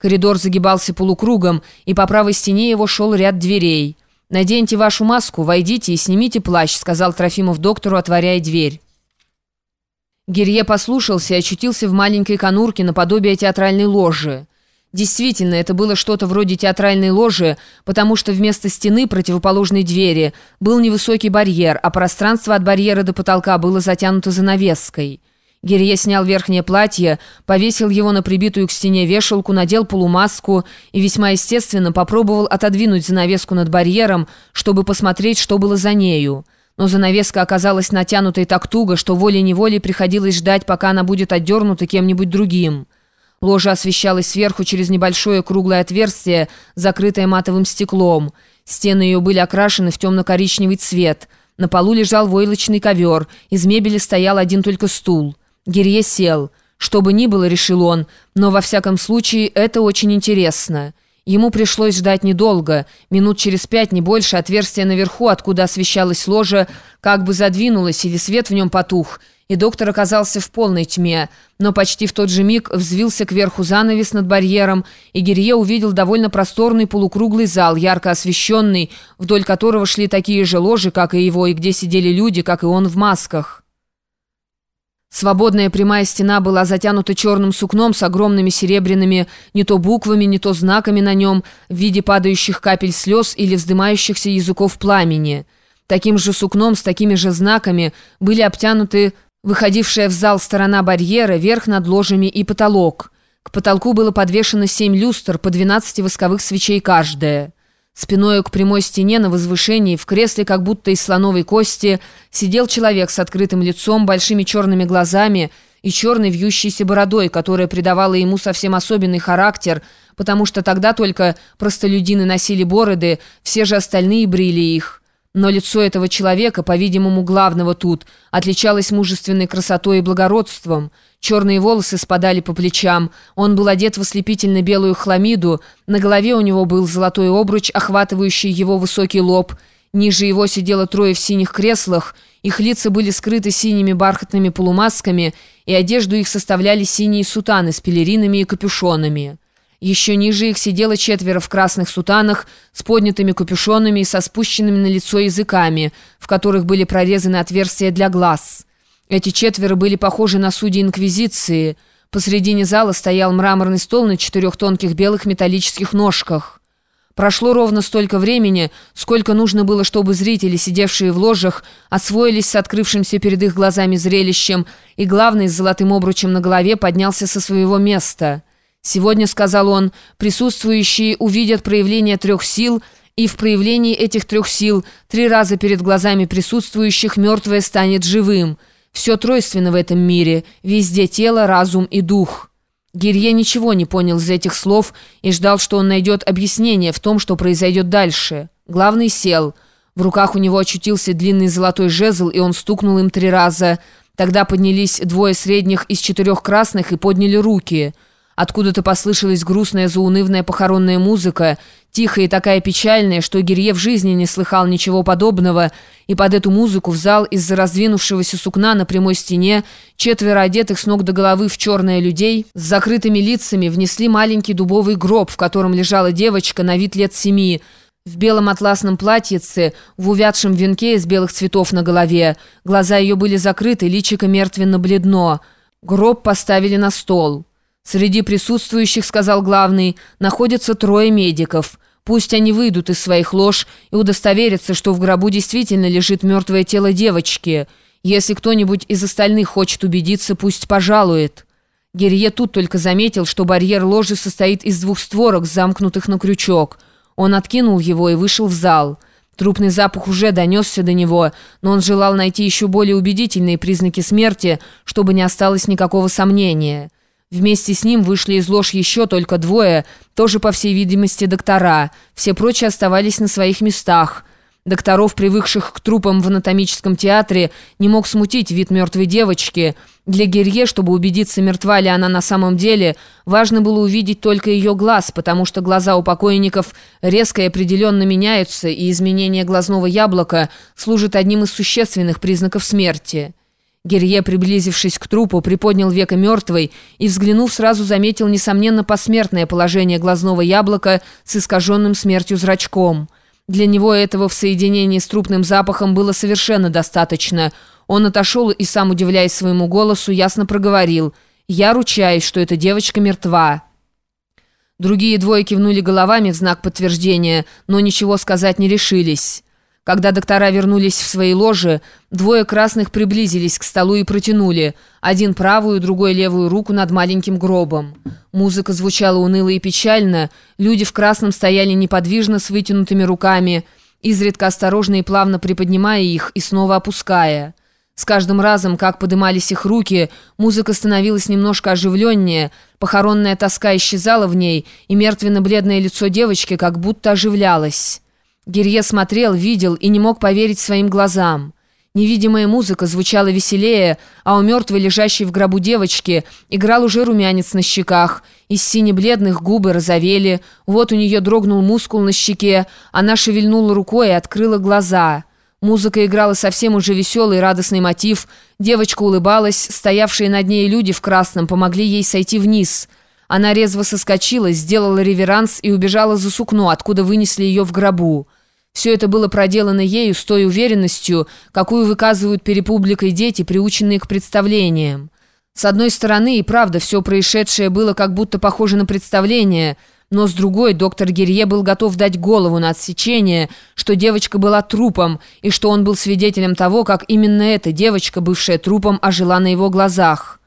Коридор загибался полукругом, и по правой стене его шел ряд дверей. «Наденьте вашу маску, войдите и снимите плащ», — сказал Трофимов доктору, отворяя дверь. Герье послушался и очутился в маленькой конурке наподобие театральной ложи. Действительно, это было что-то вроде театральной ложи, потому что вместо стены противоположной двери был невысокий барьер, а пространство от барьера до потолка было затянуто занавеской. Гирье снял верхнее платье, повесил его на прибитую к стене вешалку, надел полумаску и весьма естественно попробовал отодвинуть занавеску над барьером, чтобы посмотреть, что было за нею. Но занавеска оказалась натянутой так туго, что волей-неволей приходилось ждать, пока она будет отдернута кем-нибудь другим. Ложа освещалась сверху через небольшое круглое отверстие, закрытое матовым стеклом. Стены ее были окрашены в темно-коричневый цвет. На полу лежал войлочный ковер, из мебели стоял один только стул. Гирье сел. Что бы ни было, решил он, но во всяком случае это очень интересно. Ему пришлось ждать недолго. Минут через пять, не больше, отверстие наверху, откуда освещалась ложа, как бы задвинулось или свет в нем потух, и доктор оказался в полной тьме. Но почти в тот же миг взвился кверху занавес над барьером, и Гирье увидел довольно просторный полукруглый зал, ярко освещенный, вдоль которого шли такие же ложи, как и его, и где сидели люди, как и он в масках. Свободная прямая стена была затянута черным сукном с огромными серебряными не то буквами, не то знаками на нем в виде падающих капель слез или вздымающихся языков пламени. Таким же сукном с такими же знаками были обтянуты выходившая в зал сторона барьера, верх над ложами и потолок. К потолку было подвешено семь люстр по 12 восковых свечей каждая. Спиною к прямой стене на возвышении, в кресле как будто из слоновой кости, сидел человек с открытым лицом, большими черными глазами и черной вьющейся бородой, которая придавала ему совсем особенный характер, потому что тогда только простолюдины носили бороды, все же остальные брили их. Но лицо этого человека, по-видимому, главного тут, отличалось мужественной красотой и благородством. Черные волосы спадали по плечам, он был одет в ослепительно белую хламиду, на голове у него был золотой обруч, охватывающий его высокий лоб. Ниже его сидело трое в синих креслах, их лица были скрыты синими бархатными полумасками, и одежду их составляли синие сутаны с пелеринами и капюшонами. Еще ниже их сидело четверо в красных сутанах с поднятыми капюшонами и со спущенными на лицо языками, в которых были прорезаны отверстия для глаз. Эти четверо были похожи на судьи Инквизиции. Посредине зала стоял мраморный стол на четырех тонких белых металлических ножках. Прошло ровно столько времени, сколько нужно было, чтобы зрители, сидевшие в ложах, освоились с открывшимся перед их глазами зрелищем, и главный с золотым обручем на голове поднялся со своего места – Сегодня, сказал он, присутствующие увидят проявление трех сил, и в проявлении этих трех сил три раза перед глазами присутствующих мертвое станет живым. Все тройственно в этом мире, везде тело, разум и дух. Гирье ничего не понял из этих слов и ждал, что он найдет объяснение в том, что произойдет дальше. Главный сел. В руках у него очутился длинный золотой жезл, и он стукнул им три раза. Тогда поднялись двое средних из четырех красных и подняли руки – Откуда-то послышалась грустная заунывная похоронная музыка, тихая и такая печальная, что Гирье в жизни не слыхал ничего подобного, и под эту музыку в зал из-за раздвинувшегося сукна на прямой стене четверо одетых с ног до головы в черное людей с закрытыми лицами внесли маленький дубовый гроб, в котором лежала девочка на вид лет семи, в белом атласном платьице, в увядшем венке из белых цветов на голове. Глаза ее были закрыты, личико мертвенно-бледно. Гроб поставили на стол. «Среди присутствующих, — сказал главный, — находятся трое медиков. Пусть они выйдут из своих лож и удостоверятся, что в гробу действительно лежит мертвое тело девочки. Если кто-нибудь из остальных хочет убедиться, пусть пожалует». Герье тут только заметил, что барьер ложи состоит из двух створок, замкнутых на крючок. Он откинул его и вышел в зал. Трупный запах уже донесся до него, но он желал найти еще более убедительные признаки смерти, чтобы не осталось никакого сомнения. Вместе с ним вышли из лож еще только двое, тоже, по всей видимости, доктора. Все прочие оставались на своих местах. Докторов, привыкших к трупам в анатомическом театре, не мог смутить вид мертвой девочки. Для Герье, чтобы убедиться, мертва ли она на самом деле, важно было увидеть только ее глаз, потому что глаза у покойников резко и определенно меняются, и изменение глазного яблока служит одним из существенных признаков смерти. Герье, приблизившись к трупу, приподнял века мертвой и, взглянув, сразу заметил, несомненно, посмертное положение глазного яблока с искаженным смертью зрачком. Для него этого в соединении с трупным запахом было совершенно достаточно. Он отошел и, сам удивляясь своему голосу, ясно проговорил «Я ручаюсь, что эта девочка мертва». Другие двое кивнули головами в знак подтверждения, но ничего сказать не решились. Когда доктора вернулись в свои ложи, двое красных приблизились к столу и протянули. Один правую, другой левую руку над маленьким гробом. Музыка звучала уныло и печально. Люди в красном стояли неподвижно с вытянутыми руками, изредка осторожно и плавно приподнимая их и снова опуская. С каждым разом, как подымались их руки, музыка становилась немножко оживленнее, похоронная тоска исчезала в ней, и мертвенно-бледное лицо девочки как будто оживлялось. Герье смотрел, видел и не мог поверить своим глазам. Невидимая музыка звучала веселее, а у мертвой, лежащей в гробу девочки, играл уже румянец на щеках. Из сине-бледных губы розовели, вот у нее дрогнул мускул на щеке, она шевельнула рукой и открыла глаза. Музыка играла совсем уже веселый радостный мотив. Девочка улыбалась, стоявшие над ней люди в красном помогли ей сойти вниз – она резво соскочила, сделала реверанс и убежала за сукно, откуда вынесли ее в гробу. Все это было проделано ею с той уверенностью, какую выказывают перед публикой дети, приученные к представлениям. С одной стороны, и правда, все происшедшее было как будто похоже на представление, но с другой, доктор Герье был готов дать голову на отсечение, что девочка была трупом, и что он был свидетелем того, как именно эта девочка, бывшая трупом, ожила на его глазах.